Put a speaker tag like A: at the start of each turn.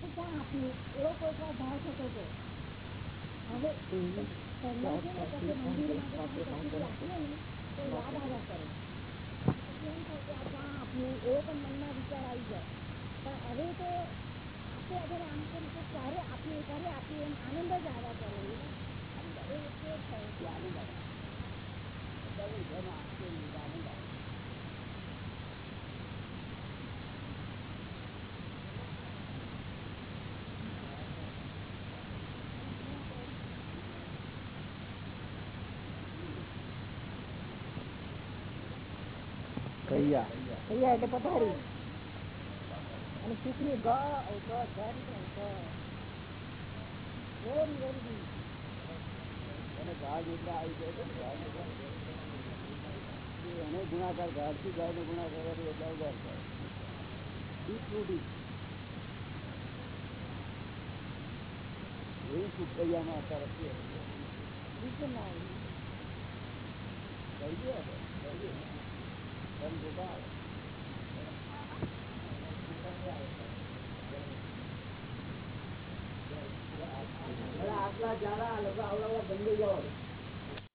A: ક્યાં આપ્યું એવો આપીએ થાય કે ક્યાં આપ્યું એવો પણ મનમાં વિચાર આવી જાય પણ હવે તો આપણે અગર આમ તેમ તો ક્યારે આપ્યું એમ આનંદ જ
B: કૈયા
A: કૈયા એટલે પથારી અને શીખની ગ ગ વેરી વેરી
B: અને ગાઢ એટલે આવી જાય છે ને, એને ગુણાકાર ગાઢથી ગાઢ ગુણાકાર કરી એટલે ઉગાર થાય ડીપ રૂટી એવી સુખૈયામાં અત્યારે છે
A: નીચે ના આવી
B: કરીએ આપણે, કરીએ.
A: આટલા જાડા લગા આવડાવડા બંધ જવાનું